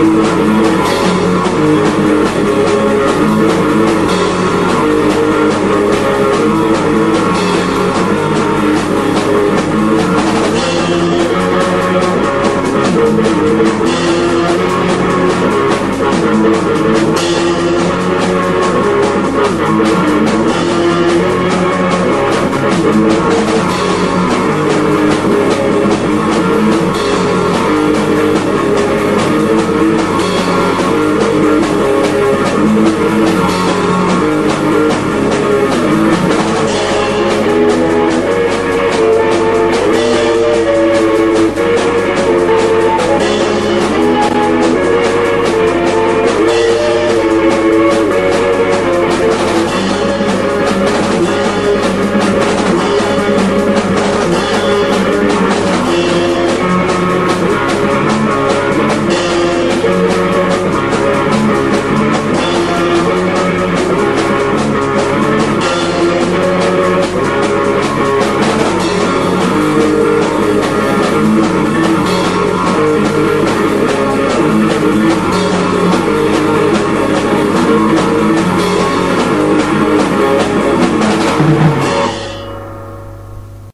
Thank Thank you.